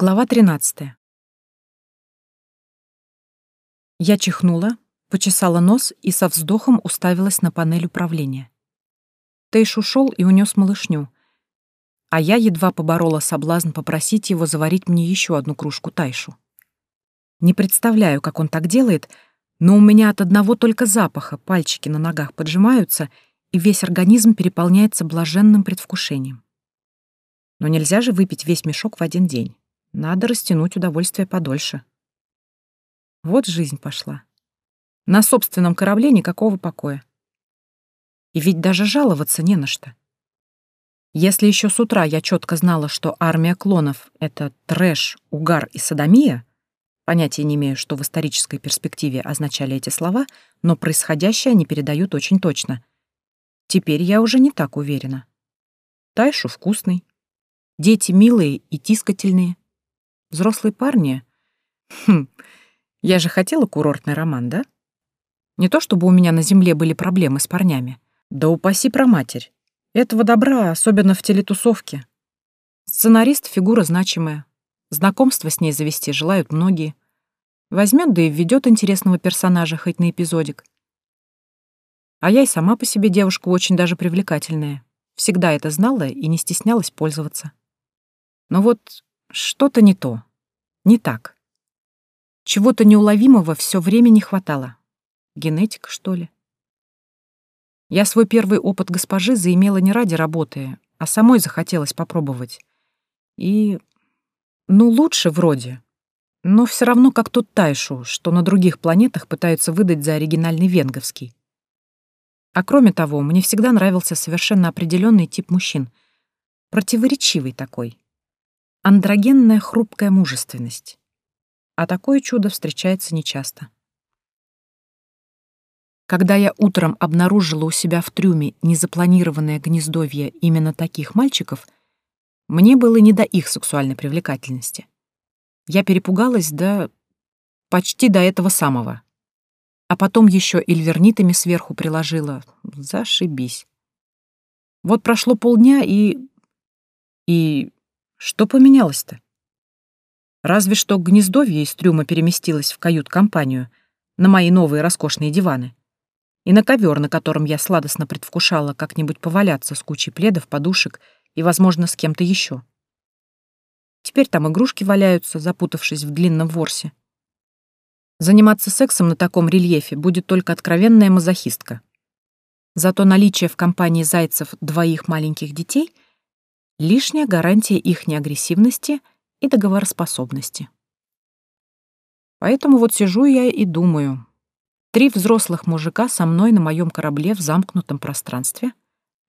Глава 13. Я чихнула, почесала нос и со вздохом уставилась на панель управления. Тейш ушел и унес малышню, а я едва поборола соблазн попросить его заварить мне еще одну кружку тайшу. Не представляю, как он так делает, но у меня от одного только запаха пальчики на ногах поджимаются, и весь организм переполняется блаженным предвкушением. Но нельзя же выпить весь мешок в один день. Надо растянуть удовольствие подольше. Вот жизнь пошла. На собственном корабле никакого покоя. И ведь даже жаловаться не на что. Если еще с утра я четко знала, что армия клонов — это трэш, угар и садомия, понятия не имею, что в исторической перспективе означали эти слова, но происходящее они передают очень точно. Теперь я уже не так уверена. Тайшу вкусный. Дети милые и тискательные. Взрослые парни? Хм, я же хотела курортный роман, да? Не то чтобы у меня на земле были проблемы с парнями. Да упаси про матерь. Этого добра, особенно в телетусовке. Сценарист — фигура значимая. Знакомство с ней завести желают многие. Возьмет, да и введет интересного персонажа хоть на эпизодик. А я и сама по себе девушка очень даже привлекательная. Всегда это знала и не стеснялась пользоваться. Но вот что-то не то. Не так. Чего-то неуловимого все время не хватало. Генетика, что ли? Я свой первый опыт госпожи заимела не ради работы, а самой захотелось попробовать. И... Ну, лучше вроде. Но все равно как тот Тайшу, что на других планетах пытаются выдать за оригинальный венговский. А кроме того, мне всегда нравился совершенно определенный тип мужчин. Противоречивый такой. Андрогенная хрупкая мужественность. А такое чудо встречается нечасто. Когда я утром обнаружила у себя в трюме незапланированное гнездовье именно таких мальчиков, мне было не до их сексуальной привлекательности. Я перепугалась до... почти до этого самого. А потом еще эльвернитами сверху приложила. Зашибись. Вот прошло полдня и... И что поменялось-то? Разве что гнездовье из трюма переместилось в кают-компанию на мои новые роскошные диваны и на ковер, на котором я сладостно предвкушала как-нибудь поваляться с кучей пледов, подушек и, возможно, с кем-то еще. Теперь там игрушки валяются, запутавшись в длинном ворсе. Заниматься сексом на таком рельефе будет только откровенная мазохистка. Зато наличие в компании зайцев двоих маленьких детей — лишняя гарантия их неагрессивности и договороспособности. Поэтому вот сижу я и думаю. Три взрослых мужика со мной на моем корабле в замкнутом пространстве,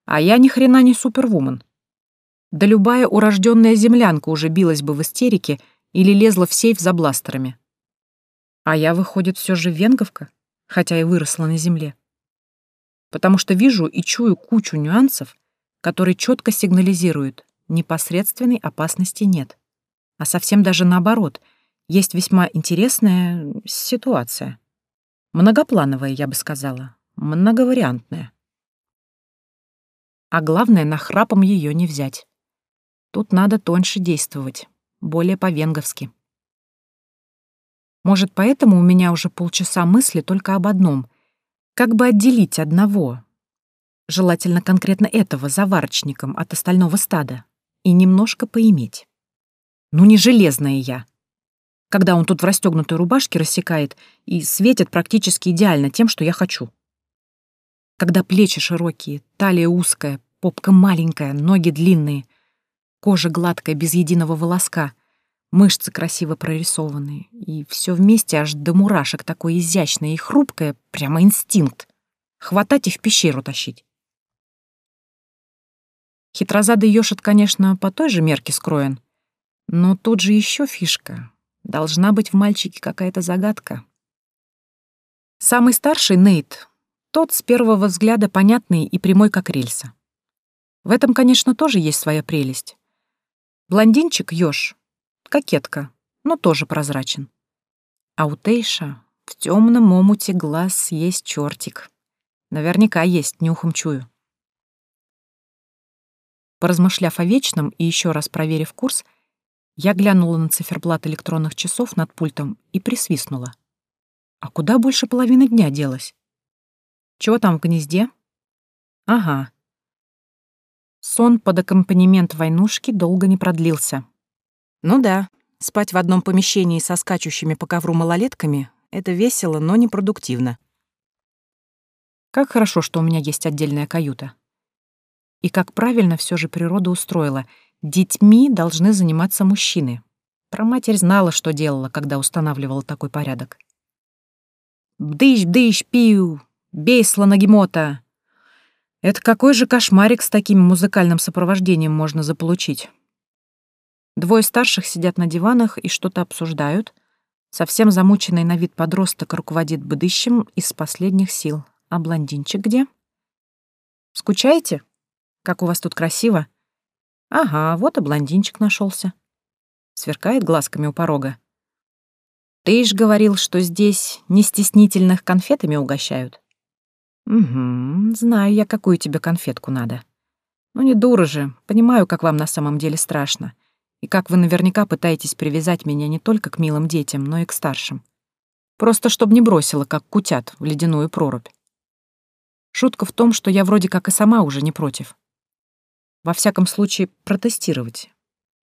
а я ни хрена не супервумен. Да любая урожденная землянка уже билась бы в истерике или лезла в сейф за бластерами. А я, выходит, все же венговка, хотя и выросла на земле. Потому что вижу и чую кучу нюансов, который четко сигнализирует, непосредственной опасности нет. А совсем даже наоборот, есть весьма интересная ситуация. Многоплановая, я бы сказала, многовариантная. А главное, нахрапом ее не взять. Тут надо тоньше действовать, более по-венговски. Может, поэтому у меня уже полчаса мысли только об одном — как бы отделить одного, желательно конкретно этого заварочником от остального стада, и немножко поиметь. Ну не железная я. Когда он тут в расстегнутой рубашке рассекает и светит практически идеально тем, что я хочу. Когда плечи широкие, талия узкая, попка маленькая, ноги длинные, кожа гладкая, без единого волоска, мышцы красиво прорисованные, и все вместе аж до мурашек такое изящное и хрупкое, прямо инстинкт. Хватать и в пещеру тащить. Хитрозадый ёшит, конечно, по той же мерке скроен. Но тут же еще фишка. Должна быть в мальчике какая-то загадка. Самый старший, Нейт, тот с первого взгляда понятный и прямой, как рельса. В этом, конечно, тоже есть своя прелесть. Блондинчик Ёж, кокетка, но тоже прозрачен. А у Тейша в темном омуте глаз есть чертик. Наверняка есть, нюхом чую. Поразмышляв о вечном и еще раз проверив курс, Я глянула на циферблат электронных часов над пультом и присвистнула. А куда больше половины дня делась? Чего там в гнезде? Ага. Сон под аккомпанемент войнушки долго не продлился. Ну да, спать в одном помещении со скачущими по ковру малолетками — это весело, но непродуктивно. Как хорошо, что у меня есть отдельная каюта. И как правильно все же природа устроила — Детьми должны заниматься мужчины. Про матерь знала, что делала, когда устанавливала такой порядок. «Бдыщ, бдыщ, пиу! Бей, слоногемота!» Это какой же кошмарик с таким музыкальным сопровождением можно заполучить? Двое старших сидят на диванах и что-то обсуждают. Совсем замученный на вид подросток руководит бдыщем из последних сил. А блондинчик где? Скучаете? Как у вас тут красиво? Ага, вот и блондинчик нашелся. Сверкает глазками у порога. Ты ж говорил, что здесь не стеснительных конфетами угощают. Угу, знаю я, какую тебе конфетку надо. Ну не дура же, понимаю, как вам на самом деле страшно. И как вы наверняка пытаетесь привязать меня не только к милым детям, но и к старшим. Просто чтобы не бросила, как кутят, в ледяную прорубь. Шутка в том, что я вроде как и сама уже не против. Во всяком случае, протестировать.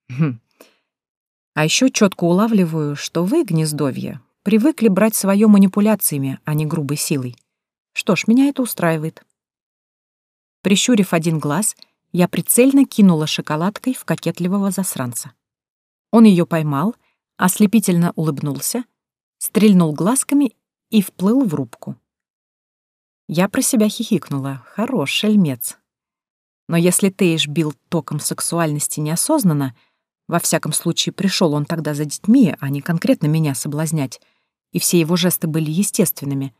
Хм. А еще четко улавливаю, что вы, гнездовье, привыкли брать свое манипуляциями, а не грубой силой. Что ж, меня это устраивает. Прищурив один глаз, я прицельно кинула шоколадкой в кокетливого засранца. Он ее поймал, ослепительно улыбнулся, стрельнул глазками и вплыл в рубку. Я про себя хихикнула. Хорош шельмец. Но если Тейш бил током сексуальности неосознанно, во всяком случае пришел он тогда за детьми, а не конкретно меня соблазнять, и все его жесты были естественными,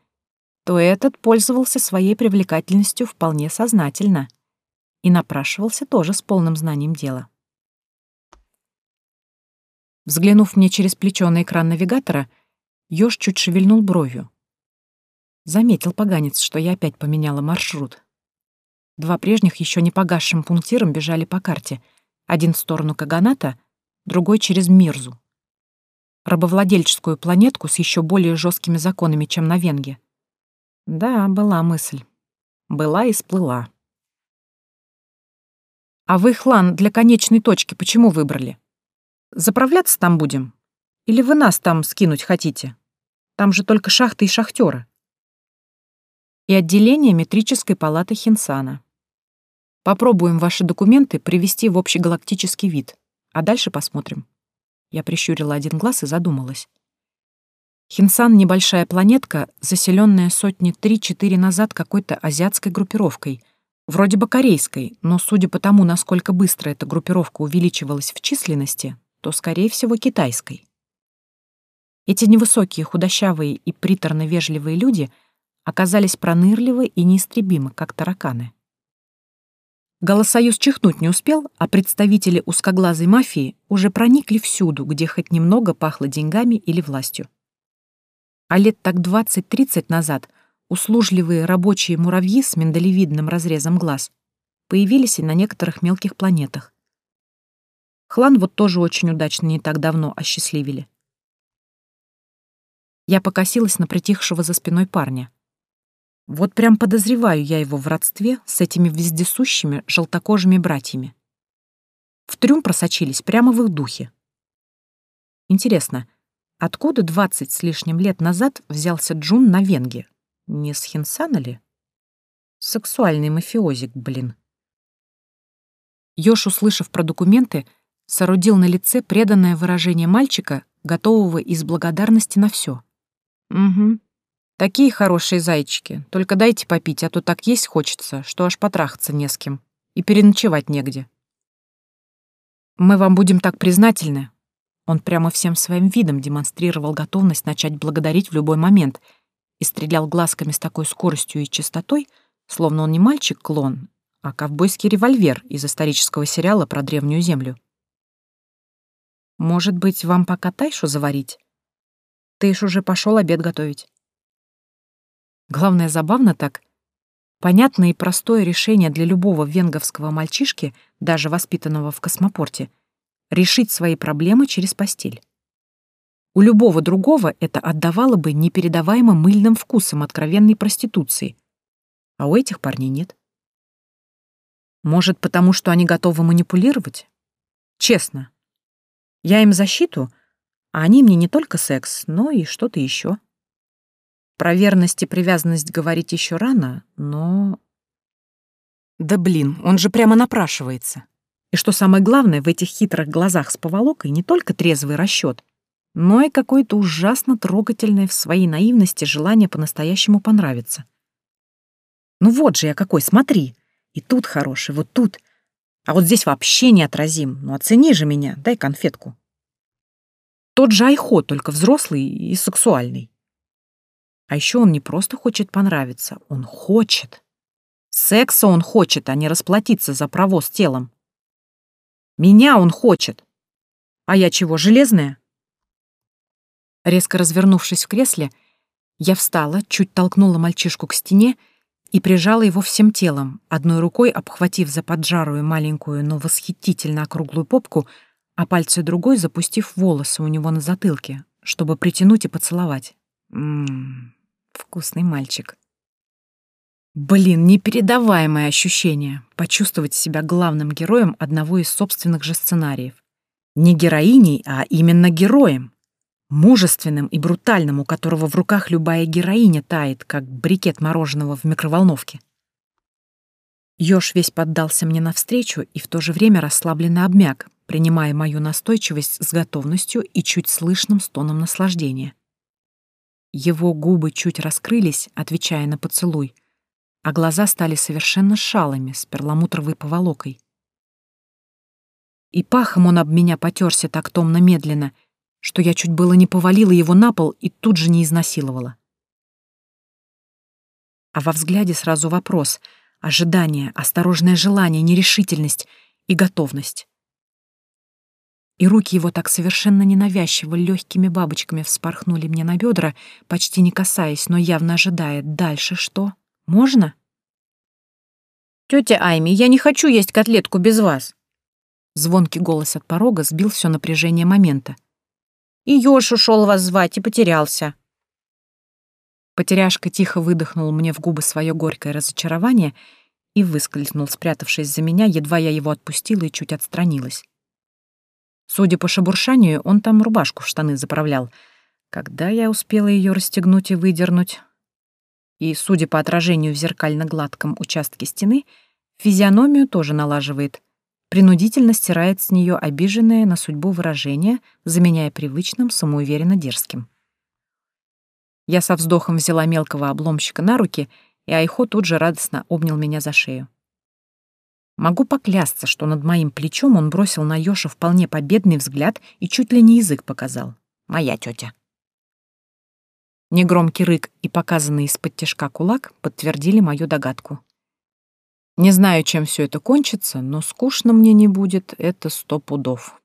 то этот пользовался своей привлекательностью вполне сознательно и напрашивался тоже с полным знанием дела. Взглянув мне через плечо на экран навигатора, Ёж чуть шевельнул бровью. Заметил поганец, что я опять поменяла маршрут. Два прежних еще не погасшим пунктиром бежали по карте. Один в сторону Каганата, другой через Мирзу. Рабовладельческую планетку с еще более жесткими законами, чем на Венге. Да, была мысль. Была и сплыла. А вы, Хлан, для конечной точки почему выбрали? Заправляться там будем? Или вы нас там скинуть хотите? Там же только шахты и шахтеры. И отделение метрической палаты Хинсана. Попробуем ваши документы привести в общегалактический вид, а дальше посмотрим. Я прищурила один глаз и задумалась. Хинсан — небольшая планетка, заселенная сотни три-четыре назад какой-то азиатской группировкой, вроде бы корейской, но судя по тому, насколько быстро эта группировка увеличивалась в численности, то, скорее всего, китайской. Эти невысокие, худощавые и приторно-вежливые люди оказались пронырливы и неистребимы, как тараканы. Голосоюз чихнуть не успел, а представители узкоглазой мафии уже проникли всюду, где хоть немного пахло деньгами или властью. А лет так 20-30 назад услужливые рабочие муравьи с миндалевидным разрезом глаз появились и на некоторых мелких планетах. Хлан вот тоже очень удачно не так давно осчастливили. Я покосилась на притихшего за спиной парня. Вот прям подозреваю я его в родстве с этими вездесущими желтокожими братьями. В трюм просочились прямо в их духе. Интересно, откуда двадцать с лишним лет назад взялся Джун на Венге? Не с Хинсана ли? Сексуальный мафиозик, блин. Ёж, услышав про документы, соорудил на лице преданное выражение мальчика, готового из благодарности на все. Угу, Такие хорошие зайчики. Только дайте попить, а то так есть хочется, что аж потрахаться не с кем. И переночевать негде. Мы вам будем так признательны. Он прямо всем своим видом демонстрировал готовность начать благодарить в любой момент и стрелял глазками с такой скоростью и частотой, словно он не мальчик-клон, а ковбойский револьвер из исторического сериала про Древнюю Землю. Может быть, вам пока тайшу заварить? Ты ж уже пошел обед готовить. Главное, забавно так. Понятное и простое решение для любого венговского мальчишки, даже воспитанного в космопорте, решить свои проблемы через постель. У любого другого это отдавало бы непередаваемо мыльным вкусом откровенной проституции. А у этих парней нет. Может, потому что они готовы манипулировать? Честно. Я им защиту, а они мне не только секс, но и что-то еще. Про верность и привязанность говорить еще рано, но... Да блин, он же прямо напрашивается. И что самое главное, в этих хитрых глазах с поволокой не только трезвый расчет, но и какое-то ужасно трогательное в своей наивности желание по-настоящему понравиться. Ну вот же я какой, смотри. И тут хороший, вот тут. А вот здесь вообще неотразим. Ну оцени же меня, дай конфетку. Тот же Айхо, только взрослый и сексуальный. А еще он не просто хочет понравиться, он хочет. Секса он хочет, а не расплатиться за провоз телом. Меня он хочет. А я чего, железная? Резко развернувшись в кресле, я встала, чуть толкнула мальчишку к стене и прижала его всем телом, одной рукой обхватив за поджарую маленькую, но восхитительно округлую попку, а пальцы другой запустив волосы у него на затылке, чтобы притянуть и поцеловать. Ммм, вкусный мальчик. Блин, непередаваемое ощущение — почувствовать себя главным героем одного из собственных же сценариев. Не героиней, а именно героем мужественным и брутальным, у которого в руках любая героиня тает, как брикет мороженого в микроволновке. Ёж весь поддался мне навстречу и в то же время расслабленно обмяк, принимая мою настойчивость с готовностью и чуть слышным стоном наслаждения. Его губы чуть раскрылись, отвечая на поцелуй, а глаза стали совершенно шалыми, с перламутровой поволокой. И пахом он об меня потерся так томно-медленно — что я чуть было не повалила его на пол и тут же не изнасиловала. А во взгляде сразу вопрос, ожидание, осторожное желание, нерешительность и готовность. И руки его так совершенно ненавязчиво легкими бабочками вспорхнули мне на бедра, почти не касаясь, но явно ожидая. Дальше что? Можно? «Тетя Айми, я не хочу есть котлетку без вас!» Звонкий голос от порога сбил все напряжение момента. И Ёж ушел вас звать и потерялся. Потеряшка тихо выдохнул мне в губы свое горькое разочарование и выскользнул, спрятавшись за меня, едва я его отпустила и чуть отстранилась. Судя по шебуршанию, он там рубашку в штаны заправлял. Когда я успела ее расстегнуть и выдернуть? И, судя по отражению в зеркально-гладком участке стены, физиономию тоже налаживает принудительно стирает с нее обиженное на судьбу выражение, заменяя привычным самоуверенно дерзким. Я со вздохом взяла мелкого обломщика на руки, и Айхо тут же радостно обнял меня за шею. Могу поклясться, что над моим плечом он бросил на Ёша вполне победный взгляд и чуть ли не язык показал. Моя тетя. Негромкий рык и показанный из-под тяжка кулак подтвердили мою догадку. Не знаю, чем все это кончится, но скучно мне не будет, это сто пудов.